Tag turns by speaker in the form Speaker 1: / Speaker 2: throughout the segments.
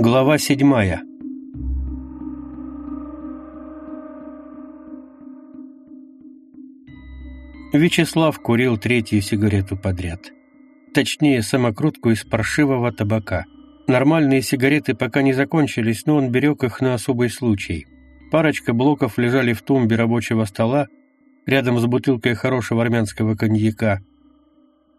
Speaker 1: Глава седьмая Вячеслав курил третью сигарету подряд. Точнее, самокрутку из паршивого табака. Нормальные сигареты пока не закончились, но он берег их на особый случай. Парочка блоков лежали в тумбе рабочего стола, рядом с бутылкой хорошего армянского коньяка.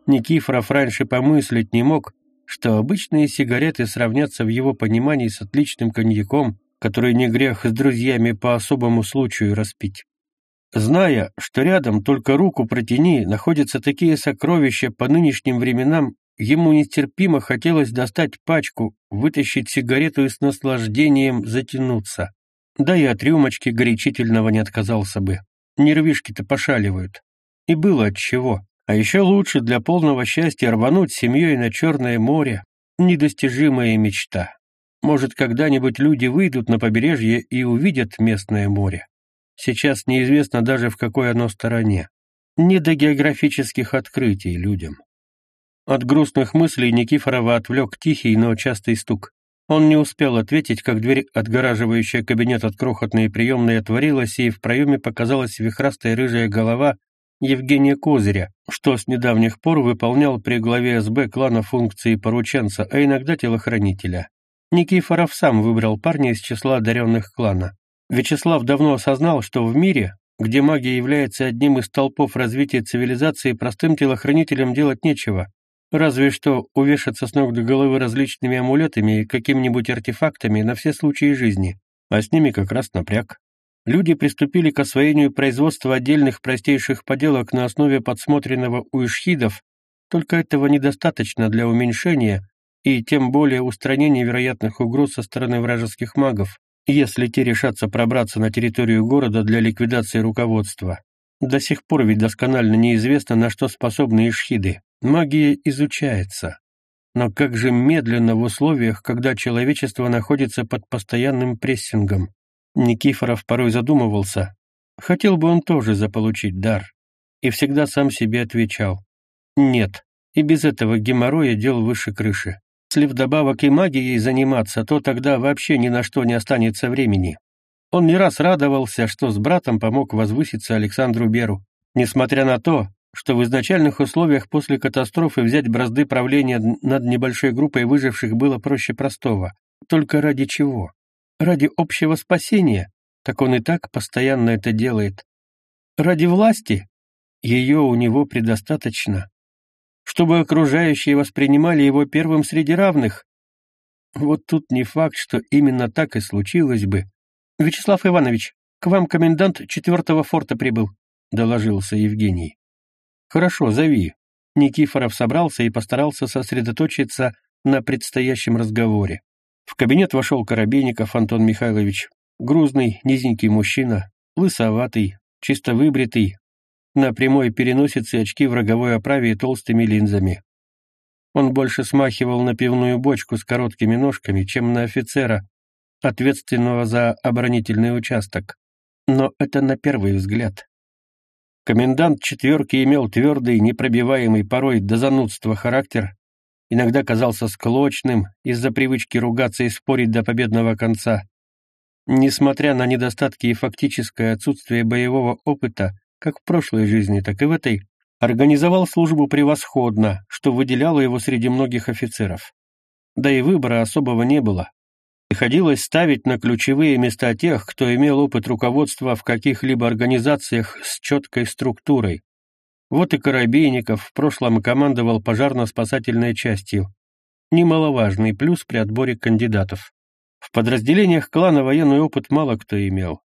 Speaker 1: Никифоров раньше помыслить не мог, что обычные сигареты сравнятся в его понимании с отличным коньяком, который не грех с друзьями по особому случаю распить. Зная, что рядом только руку протяни, находятся такие сокровища по нынешним временам, ему нестерпимо хотелось достать пачку, вытащить сигарету и с наслаждением затянуться. Да и от рюмочки горячительного не отказался бы. Нервишки-то пошаливают. И было от чего. А еще лучше для полного счастья рвануть семьей на Черное море. Недостижимая мечта. Может, когда-нибудь люди выйдут на побережье и увидят местное море. Сейчас неизвестно даже в какой оно стороне. Не до географических открытий людям. От грустных мыслей Никифорова отвлек тихий, но частый стук. Он не успел ответить, как дверь, отгораживающая кабинет от крохотной приемной, отворилась, и в проеме показалась вихрастая рыжая голова Евгения Козыря, что с недавних пор выполнял при главе СБ клана функции порученца, а иногда телохранителя. Никифоров сам выбрал парня из числа одаренных клана. Вячеслав давно осознал, что в мире, где магия является одним из столпов развития цивилизации, простым телохранителям делать нечего, разве что увешаться с ног до головы различными амулетами и какими-нибудь артефактами на все случаи жизни, а с ними как раз напряг люди приступили к освоению производства отдельных простейших поделок на основе подсмотренного у ишхидов, только этого недостаточно для уменьшения и тем более устранения вероятных угроз со стороны вражеских магов, если те решатся пробраться на территорию города для ликвидации руководства. До сих пор ведь досконально неизвестно, на что способны ишхиды. Магия изучается. Но как же медленно в условиях, когда человечество находится под постоянным прессингом. Никифоров порой задумывался, хотел бы он тоже заполучить дар, и всегда сам себе отвечал «нет». И без этого геморроя дел выше крыши. Если вдобавок и магией заниматься, то тогда вообще ни на что не останется времени. Он не раз радовался, что с братом помог возвыситься Александру Беру, несмотря на то, что в изначальных условиях после катастрофы взять бразды правления над небольшой группой выживших было проще простого. Только ради чего? Ради общего спасения, так он и так постоянно это делает. Ради власти ее у него предостаточно. Чтобы окружающие воспринимали его первым среди равных. Вот тут не факт, что именно так и случилось бы. «Вячеслав Иванович, к вам комендант четвертого форта прибыл», — доложился Евгений. «Хорошо, зови». Никифоров собрался и постарался сосредоточиться на предстоящем разговоре. В кабинет вошел Коробейников Антон Михайлович, грузный, низенький мужчина, лысоватый, чисто выбритый, на прямой переносице очки в роговой оправе и толстыми линзами. Он больше смахивал на пивную бочку с короткими ножками, чем на офицера, ответственного за оборонительный участок. Но это на первый взгляд. Комендант четверки имел твердый, непробиваемый порой до занудства характер, иногда казался склочным из-за привычки ругаться и спорить до победного конца. Несмотря на недостатки и фактическое отсутствие боевого опыта, как в прошлой жизни, так и в этой, организовал службу превосходно, что выделяло его среди многих офицеров. Да и выбора особого не было. Приходилось ставить на ключевые места тех, кто имел опыт руководства в каких-либо организациях с четкой структурой, вот и Коробейников в прошлом командовал пожарно-спасательной частью. Немаловажный плюс при отборе кандидатов. В подразделениях клана военный опыт мало кто имел.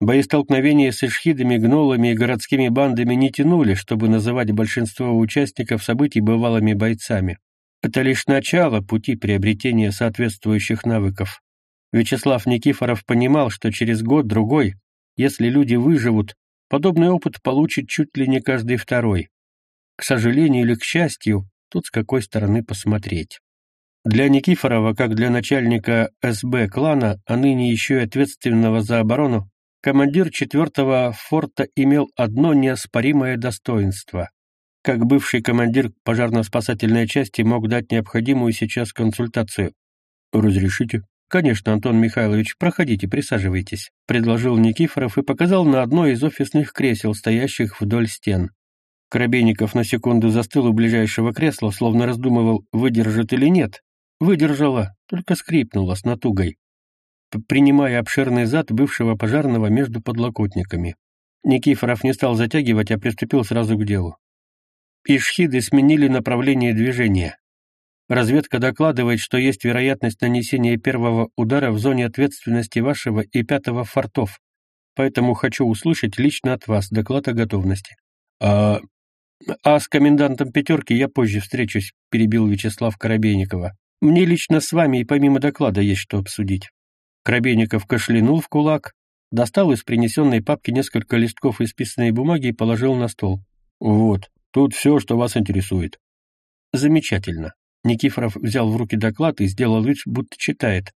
Speaker 1: Боестолкновения с эшхидами, гнолами и городскими бандами не тянули, чтобы называть большинство участников событий бывалыми бойцами. Это лишь начало пути приобретения соответствующих навыков. Вячеслав Никифоров понимал, что через год-другой, если люди выживут, Подобный опыт получит чуть ли не каждый второй. К сожалению или к счастью, тут с какой стороны посмотреть. Для Никифорова, как для начальника СБ клана, а ныне еще и ответственного за оборону, командир четвертого форта имел одно неоспоримое достоинство. Как бывший командир пожарно-спасательной части мог дать необходимую сейчас консультацию. «Разрешите?» «Конечно, Антон Михайлович, проходите, присаживайтесь», — предложил Никифоров и показал на одно из офисных кресел, стоящих вдоль стен. Коробейников на секунду застыл у ближайшего кресла, словно раздумывал, выдержит или нет. Выдержала, только скрипнула с натугой, принимая обширный зад бывшего пожарного между подлокотниками. Никифоров не стал затягивать, а приступил сразу к делу. Ишхиды сменили направление движения. Разведка докладывает, что есть вероятность нанесения первого удара в зоне ответственности вашего и пятого фортов, поэтому хочу услышать лично от вас доклад о готовности. А, а с комендантом «пятерки» я позже встречусь, перебил Вячеслав Коробейникова. Мне лично с вами и помимо доклада есть что обсудить. Коробейников кашлянул в кулак, достал из принесенной папки несколько листков исписанной бумаги и положил на стол. «Вот, тут все, что вас интересует». «Замечательно. Никифоров взял в руки доклад и сделал вид, будто читает.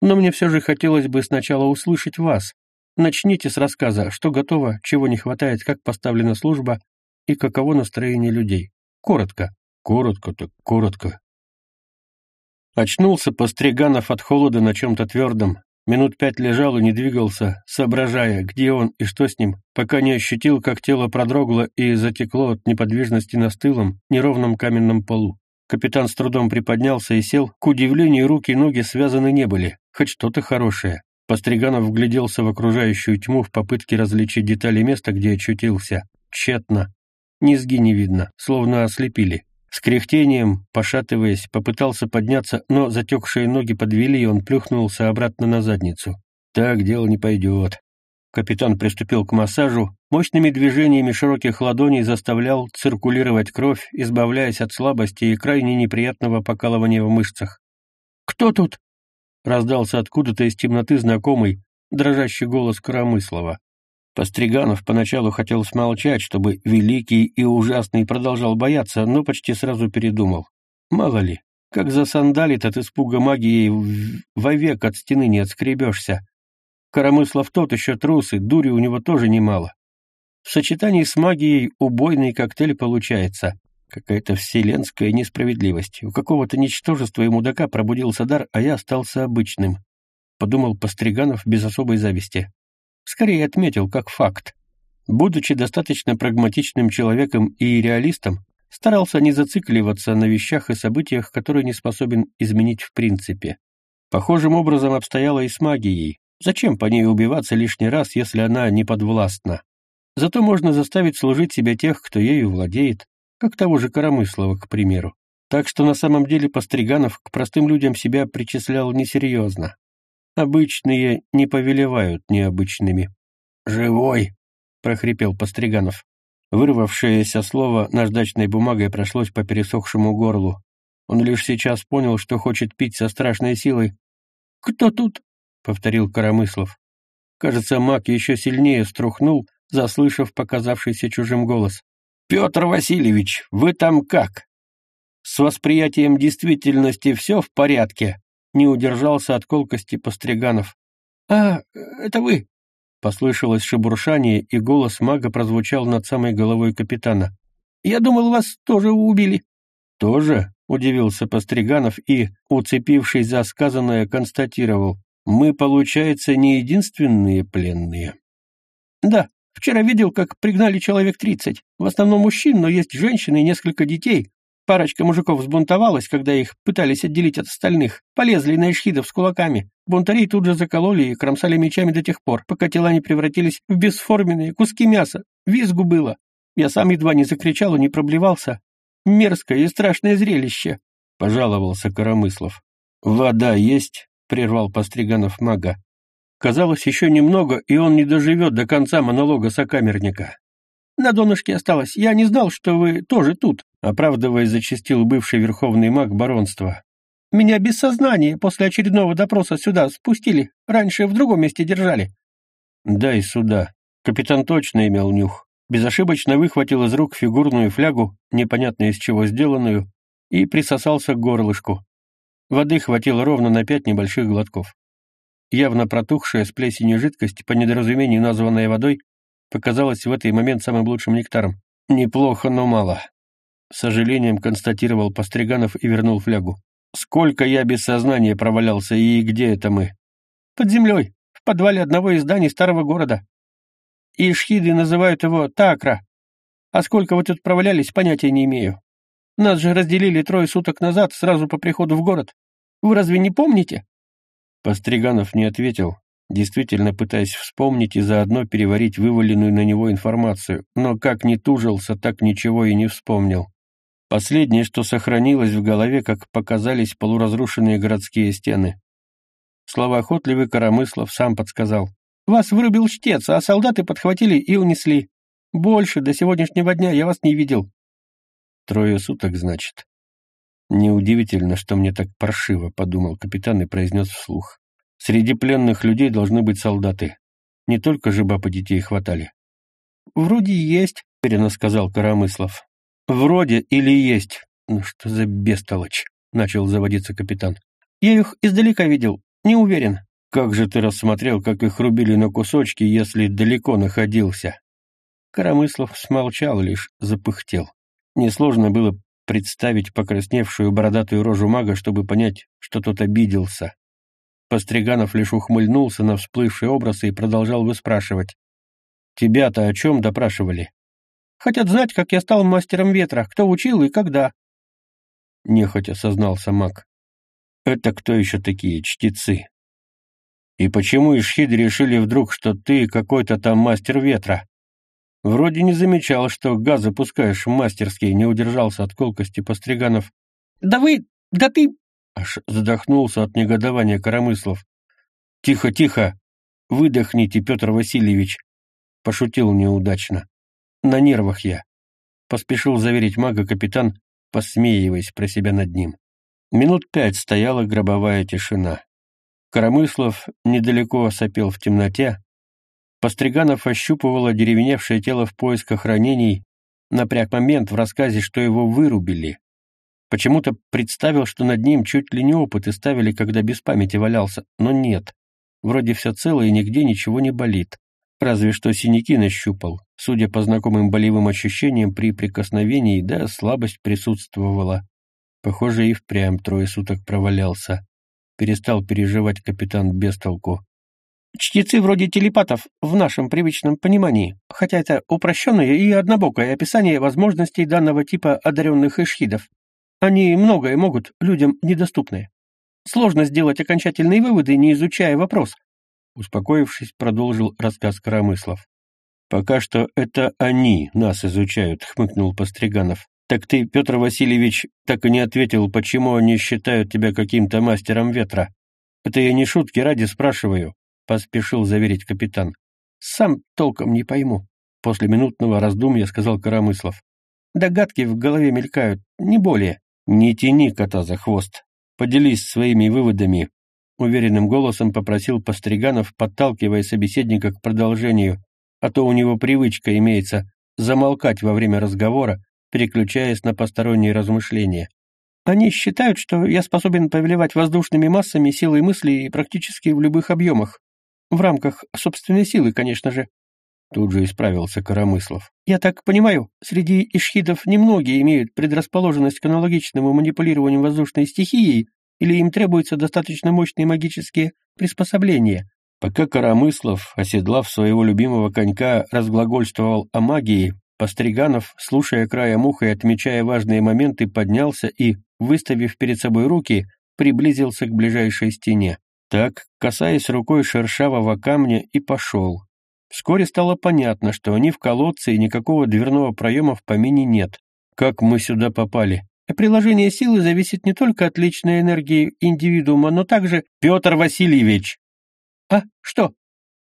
Speaker 1: «Но мне все же хотелось бы сначала услышать вас. Начните с рассказа, что готово, чего не хватает, как поставлена служба и каково настроение людей. Коротко». «Коротко так коротко». Очнулся Постриганов от холода на чем-то твердом. Минут пять лежал и не двигался, соображая, где он и что с ним, пока не ощутил, как тело продрогло и затекло от неподвижности на стылом, неровном каменном полу. Капитан с трудом приподнялся и сел. К удивлению, руки и ноги связаны не были. Хоть что-то хорошее. Постриганов вгляделся в окружающую тьму в попытке различить детали места, где очутился. Тщетно. Низги не видно, словно ослепили. С кряхтением, пошатываясь, попытался подняться, но затекшие ноги подвели, и он плюхнулся обратно на задницу. Так дело не пойдет. Капитан приступил к массажу, мощными движениями широких ладоней заставлял циркулировать кровь, избавляясь от слабости и крайне неприятного покалывания в мышцах. «Кто тут?» — раздался откуда-то из темноты знакомый, дрожащий голос Коромыслова. Постриганов поначалу хотел смолчать, чтобы великий и ужасный продолжал бояться, но почти сразу передумал. Мало ли, как засандалит от испуга магией вовек от стены не отскребешься. Коромыслов тот еще трус, и дури у него тоже немало. В сочетании с магией убойный коктейль получается. Какая-то вселенская несправедливость. У какого-то ничтожества и мудака пробудился дар, а я остался обычным. Подумал Постриганов без особой зависти. Скорее отметил, как факт. Будучи достаточно прагматичным человеком и реалистом, старался не зацикливаться на вещах и событиях, которые не способен изменить в принципе. Похожим образом обстояло и с магией. Зачем по ней убиваться лишний раз, если она не подвластна? Зато можно заставить служить себе тех, кто ею владеет, как того же Коромыслова, к примеру. Так что на самом деле Постриганов к простым людям себя причислял несерьезно. Обычные не повелевают необычными. «Живой!» — прохрипел Постриганов. Вырвавшееся слово наждачной бумагой прошлось по пересохшему горлу. Он лишь сейчас понял, что хочет пить со страшной силой. «Кто тут?» — повторил Коромыслов. Кажется, маг еще сильнее струхнул, заслышав показавшийся чужим голос. «Петр Васильевич, вы там как?» «С восприятием действительности все в порядке?» Не удержался от колкости Постриганов. «А, это вы?» Послышалось шебуршание, и голос мага прозвучал над самой головой капитана. «Я думал, вас тоже убили». «Тоже?» — удивился Постриганов и, уцепившись за сказанное, констатировал. Мы, получается, не единственные пленные. Да, вчера видел, как пригнали человек тридцать. В основном мужчин, но есть женщины и несколько детей. Парочка мужиков взбунтовалась, когда их пытались отделить от остальных. Полезли на ишхидов с кулаками. Бунтарей тут же закололи и кромсали мечами до тех пор, пока тела не превратились в бесформенные куски мяса. Визгу было. Я сам едва не закричал и не проблевался. Мерзкое и страшное зрелище, — пожаловался Коромыслов. «Вода есть?» — прервал Постриганов мага. Казалось, еще немного, и он не доживет до конца монолога сокамерника. «На донышке осталось. Я не знал, что вы тоже тут», — оправдываясь, зачастил бывший верховный маг баронства. «Меня без сознания после очередного допроса сюда спустили. Раньше в другом месте держали». «Дай сюда». Капитан точно имел нюх. Безошибочно выхватил из рук фигурную флягу, непонятно из чего сделанную, и присосался к горлышку. Воды хватило ровно на пять небольших глотков. Явно протухшая с плесенью жидкость, по недоразумению названная водой, показалась в этот момент самым лучшим нектаром. «Неплохо, но мало», — с сожалением констатировал Постриганов и вернул флягу. Сколько я без сознания провалялся и где это мы?
Speaker 2: Под землей, в подвале одного из зданий старого города. И шхиды называют его Такра. А сколько вы тут провалялись, понятия не имею. Нас же разделили трое суток назад, сразу по приходу в город. Вы разве не помните?»
Speaker 1: Постриганов не ответил, действительно пытаясь вспомнить и заодно переварить вываленную на него информацию, но как не тужился, так ничего и не вспомнил. Последнее, что сохранилось в голове, как показались полуразрушенные городские стены. Словоохотливый Коромыслов сам подсказал.
Speaker 2: «Вас вырубил чтец, а солдаты подхватили и унесли. Больше до сегодняшнего дня я вас не видел».
Speaker 1: «Трое суток, значит?» «Неудивительно, что мне так паршиво», — подумал капитан и произнес вслух. «Среди пленных людей должны быть солдаты. Не только же бабы детей хватали».
Speaker 2: «Вроде есть», — уверенно сказал Коромыслов.
Speaker 1: «Вроде или есть? Ну что за бестолочь?» — начал заводиться капитан.
Speaker 2: «Я их издалека видел, не уверен».
Speaker 1: «Как же ты рассмотрел, как их рубили на кусочки, если далеко находился?» Коромыслов смолчал лишь, запыхтел. Несложно было представить покрасневшую бородатую рожу мага, чтобы понять, что тот обиделся. Постриганов лишь ухмыльнулся на всплывший образ и продолжал выспрашивать. «Тебя-то о чем допрашивали?»
Speaker 2: «Хотят знать, как я стал мастером ветра, кто учил и когда».
Speaker 1: Нехотя сознался маг. «Это кто еще такие чтецы?» «И почему ишхиды решили вдруг, что ты какой-то там мастер ветра?» Вроде не замечал, что газ запускаешь мастерский, не удержался от колкости Постриганов.
Speaker 2: «Да вы... да ты...»
Speaker 1: Аж задохнулся от негодования Коромыслов. «Тихо, тихо! Выдохните, Петр Васильевич!» Пошутил неудачно. «На нервах я!» Поспешил заверить мага капитан, посмеиваясь про себя над ним. Минут пять стояла гробовая тишина. Коромыслов недалеко сопел в темноте, Постриганов ощупывал одеревеневшее тело в поисках ранений, напряг момент в рассказе, что его вырубили. Почему-то представил, что над ним чуть ли не опыты ставили, когда без памяти валялся, но нет. Вроде все цело и нигде ничего не болит. Разве что синяки нащупал. Судя по знакомым болевым ощущениям при прикосновении, да, слабость присутствовала. Похоже, и впрямь трое суток провалялся. Перестал переживать капитан без толку.
Speaker 2: Чтецы вроде телепатов в нашем привычном понимании, хотя это упрощенное и однобокое описание возможностей данного типа одаренных ишхидов. Они многое могут, людям недоступное. Сложно сделать окончательные выводы, не изучая вопрос.
Speaker 1: Успокоившись, продолжил рассказ Коромыслов. «Пока что это они нас изучают», — хмыкнул Постриганов. «Так ты, Петр Васильевич, так и не ответил, почему они считают тебя каким-то мастером ветра. Это я не шутки ради спрашиваю поспешил заверить капитан. «Сам толком не пойму», — после минутного раздумья сказал Коромыслов. «Догадки в голове мелькают, не более». «Не тяни кота за хвост. Поделись своими выводами», — уверенным голосом попросил Постриганов, подталкивая собеседника к продолжению, а то у него привычка имеется замолкать во время разговора, переключаясь на посторонние размышления.
Speaker 2: Они считают, что я способен повелевать воздушными массами силой мысли практически в любых объемах. В рамках собственной силы, конечно же.
Speaker 1: Тут же исправился Коромыслов.
Speaker 2: Я так понимаю, среди ишхидов немногие имеют предрасположенность к аналогичному манипулированию воздушной стихией, или им требуются достаточно мощные магические приспособления.
Speaker 1: Пока Коромыслов, оседлав своего любимого конька, разглагольствовал о магии, Постриганов, слушая краем уха и отмечая важные моменты, поднялся и, выставив перед собой руки, приблизился к ближайшей стене. Так, касаясь рукой шершавого камня, и пошел. Вскоре стало понятно, что они в колодце и никакого дверного проема в помине нет. Как мы сюда попали?
Speaker 2: Приложение силы зависит не только от личной энергии индивидуума, но также...
Speaker 1: Петр Васильевич!
Speaker 2: А, что?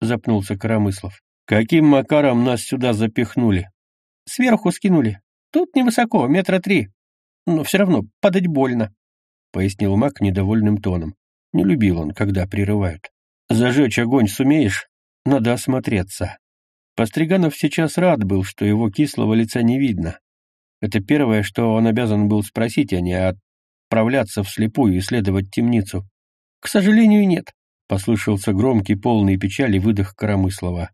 Speaker 1: Запнулся Коромыслов. Каким макаром нас сюда запихнули?
Speaker 2: Сверху скинули. Тут невысоко, метра три. Но все равно падать больно, — пояснил маг недовольным тоном.
Speaker 1: Не любил он, когда прерывают. «Зажечь огонь сумеешь? Надо осмотреться». Постриганов сейчас рад был, что его кислого лица не видно. Это первое, что он обязан был спросить, а не отправляться вслепую исследовать темницу.
Speaker 2: «К сожалению, нет», —
Speaker 1: послышался громкий, полный печали выдох Коромыслова.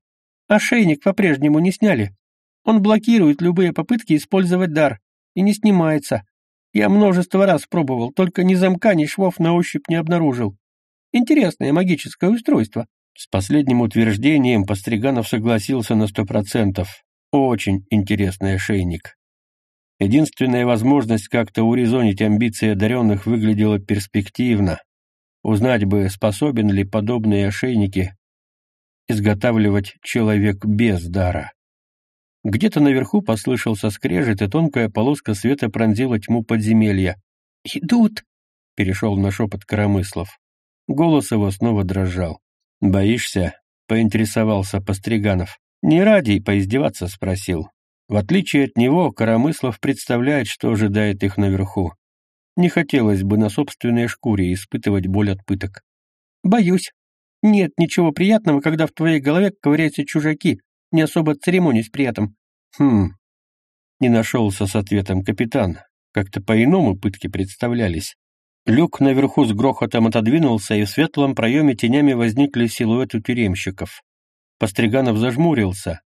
Speaker 2: «Ошейник по-прежнему не сняли. Он блокирует любые попытки использовать дар и не снимается. Я множество раз пробовал, только ни замка, ни швов на ощупь не обнаружил. Интересное магическое устройство.
Speaker 1: С последним утверждением Постриганов согласился на сто процентов. Очень интересный ошейник. Единственная возможность как-то урезонить амбиции одаренных выглядела перспективно. Узнать бы, способен ли подобные ошейники изготавливать человек без дара. Где-то наверху послышался скрежет, и тонкая полоска света пронзила тьму подземелья.
Speaker 2: «Идут!»
Speaker 1: — перешел на шепот Коромыслов. Голос его снова дрожал. «Боишься?» — поинтересовался Постриганов. «Не ради поиздеваться?» — спросил. В отличие от него, Коромыслов представляет, что ожидает их наверху. Не хотелось бы на собственной шкуре испытывать боль от пыток.
Speaker 2: «Боюсь. Нет ничего приятного, когда в твоей голове ковыряются чужаки, не особо церемонясь при этом».
Speaker 1: «Хм...» Не нашелся с ответом капитан. Как-то по-иному пытки представлялись. Люк наверху с грохотом отодвинулся, и в светлом проеме тенями возникли силуэты тюремщиков. Постриганов зажмурился.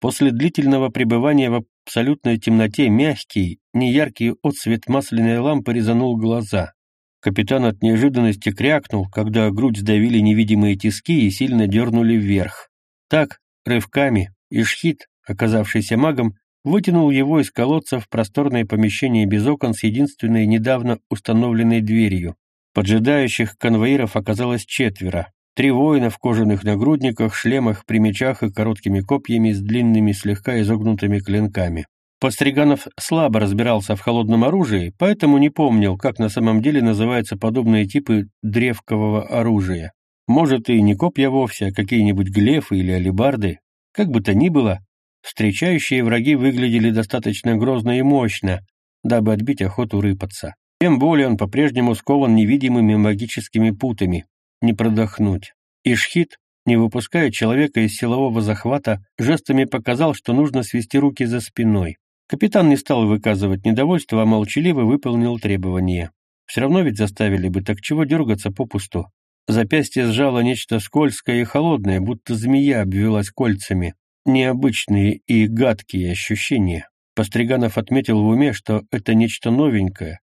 Speaker 1: После длительного пребывания в абсолютной темноте мягкий, неяркий отсвет масляной лампы резанул глаза. Капитан от неожиданности крякнул, когда грудь сдавили невидимые тиски и сильно дернули вверх. Так, рывками, Ишхит, оказавшийся магом, вытянул его из колодца в просторное помещение без окон с единственной недавно установленной дверью. Поджидающих конвоиров оказалось четверо. Три воина в кожаных нагрудниках, шлемах, при мечах и короткими копьями с длинными слегка изогнутыми клинками. Постриганов слабо разбирался в холодном оружии, поэтому не помнил, как на самом деле называются подобные типы древкового оружия. Может, и не копья вовсе, а какие-нибудь глефы или алебарды. Как бы то ни было, встречающие враги выглядели достаточно грозно и мощно, дабы отбить охоту рыпаться. Тем более он по-прежнему скован невидимыми магическими путами, не продохнуть. Ишхит, не выпуская человека из силового захвата, жестами показал, что нужно свести руки за спиной. Капитан не стал выказывать недовольство, а молчаливо выполнил требования. Все равно ведь заставили бы, так чего дергаться попусту? Запястье сжало нечто скользкое и холодное, будто змея обвелась кольцами. Необычные и гадкие ощущения. Постриганов отметил в уме, что это нечто новенькое,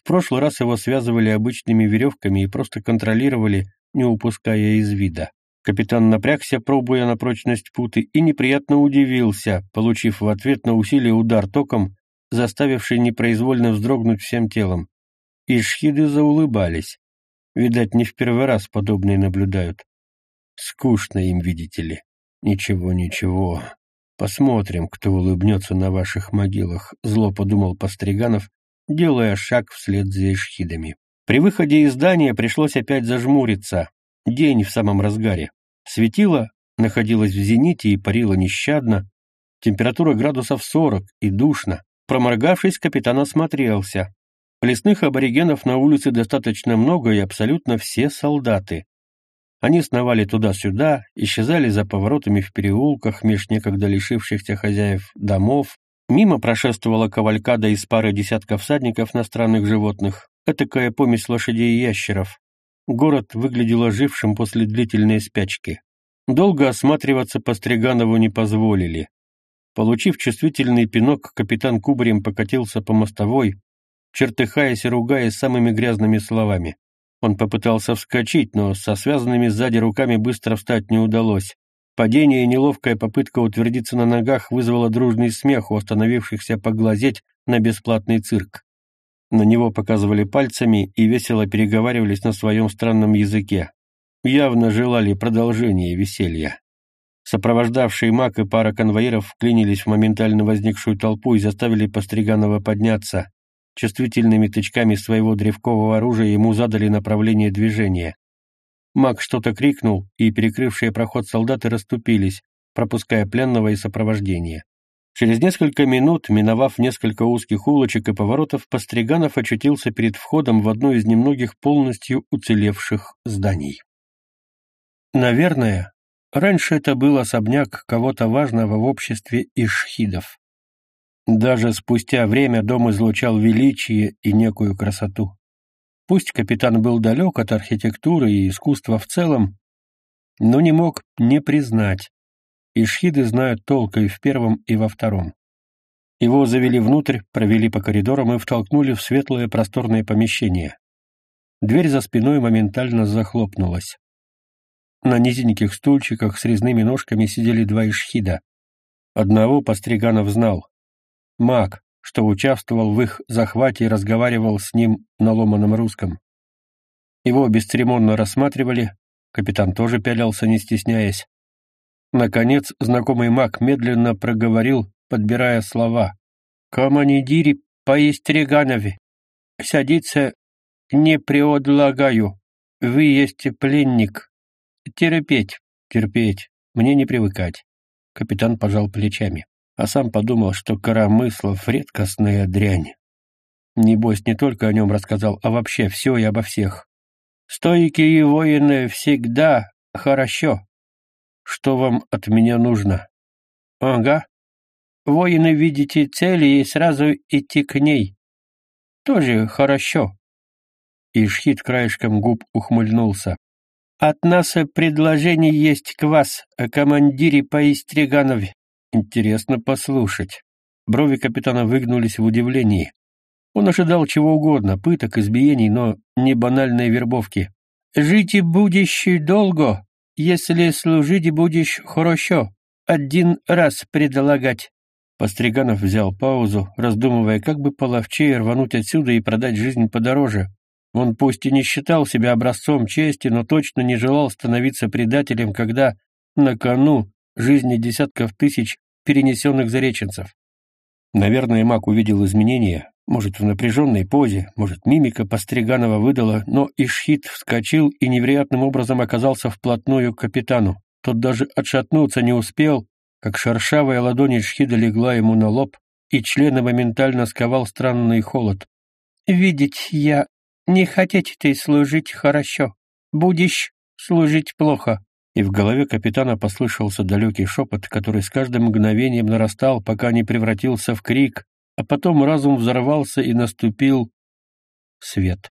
Speaker 1: в прошлый раз его связывали обычными веревками и просто контролировали, не упуская из вида. Капитан напрягся, пробуя на прочность путы, и неприятно удивился, получив в ответ на усилие удар током, заставивший непроизвольно вздрогнуть всем телом. Ишхиды заулыбались. Видать, не в первый раз подобные наблюдают. Скучно им, видите ли. Ничего, ничего. Посмотрим, кто улыбнется на ваших могилах, зло подумал Постриганов делая шаг вслед за эшхидами. При выходе из здания пришлось опять зажмуриться. День в самом разгаре. Светило находилось в зените и парило нещадно. Температура градусов 40 и душно. Проморгавшись, капитан осмотрелся. Лесных аборигенов на улице достаточно много, и абсолютно все солдаты. Они сновали туда-сюда, исчезали за поворотами в переулках меж некогда лишившихся хозяев домов, Мимо прошествовала кавалькада из пары десятков всадников на странных животных, этакая помесь лошадей и ящеров. Город выглядел ожившим после длительной спячки. Долго осматриваться по Стриганову не позволили. Получив чувствительный пинок, капитан кубарем покатился по мостовой, чертыхаясь и ругаясь самыми грязными словами. Он попытался вскочить, но со связанными сзади руками быстро встать не удалось. Падение и неловкая попытка утвердиться на ногах вызвала дружный смех у остановившихся поглазеть на бесплатный цирк. На него показывали пальцами и весело переговаривались на своем странном языке. Явно желали продолжения веселья. Сопровождавшие маг и пара конвоиров вклинились в моментально возникшую толпу и заставили Постриганова подняться. Чувствительными тычками своего древкового оружия ему задали направление движения. Маг что-то крикнул, и перекрывшие проход солдаты расступились, пропуская пленного и сопровождение. Через несколько минут, миновав несколько узких улочек и поворотов, Постриганов очутился перед входом в одно из немногих полностью уцелевших зданий. Наверное, раньше это был особняк кого-то важного в обществе ишхидов. Даже спустя время дом излучал величие и некую красоту. Пусть капитан был далек от архитектуры и искусства в целом, но не мог не признать. Ишхиды знают толк и в первом, и во втором. Его завели внутрь, провели по коридорам и втолкнули в светлое просторное помещение. Дверь за спиной моментально захлопнулась. На низеньких стульчиках с резными ножками сидели два ишхида. Одного Постриганов знал. Маг, что участвовал в их захвате и разговаривал с ним на ломаном русском. Его бесцеремонно рассматривали, капитан тоже пялился, не стесняясь. Наконец, знакомый маг медленно проговорил, подбирая слова. «Командири Поистриганове, садиться не предлагаю. Вы есть пленник. Терпеть, терпеть, мне не привыкать». Капитан пожал плечами, а сам подумал, что Коромыслов — редкостная дрянь. Небось, не только о нем рассказал, а вообще все и обо всех. Стойки и воины всегда хорошо. Что вам от меня нужно? Ага. Воины видите цели и сразу идти к ней. Тоже хорошо. Ишхит краешком губ ухмыльнулся. От нас предложение есть к вас, командире Поистриганове. Интересно послушать. Брови капитана выгнулись в удивлении. Он ожидал чего угодно, пыток, избиений, но не банальной вербовки. «Жить и будешь долго, если служить будешь хорошо. Один раз предлагать». Постриганов взял паузу, раздумывая, как бы половчее рвануть отсюда и продать жизнь подороже. Он пусть и не считал себя образцом чести, но точно не желал становиться предателем, когда на кону жизни десятков тысяч перенесенных зареченцев. Наверное, маг увидел изменения, может, в напряженной позе, может, мимика Постриганова выдала, но Ишхит вскочил и невероятным образом оказался вплотную к капитану. Тот даже отшатнуться не успел, как шершавая ладонь Ишхида легла ему на лоб, и члена моментально сковал странный холод. «Видеть я не хотеть ты служить хорошо. Будешь служить плохо». И в голове капитана послышался далекий шепот, который с каждым мгновением нарастал, пока не превратился в крик, а потом разум взорвался и наступил свет.